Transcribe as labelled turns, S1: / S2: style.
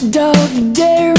S1: Dog dare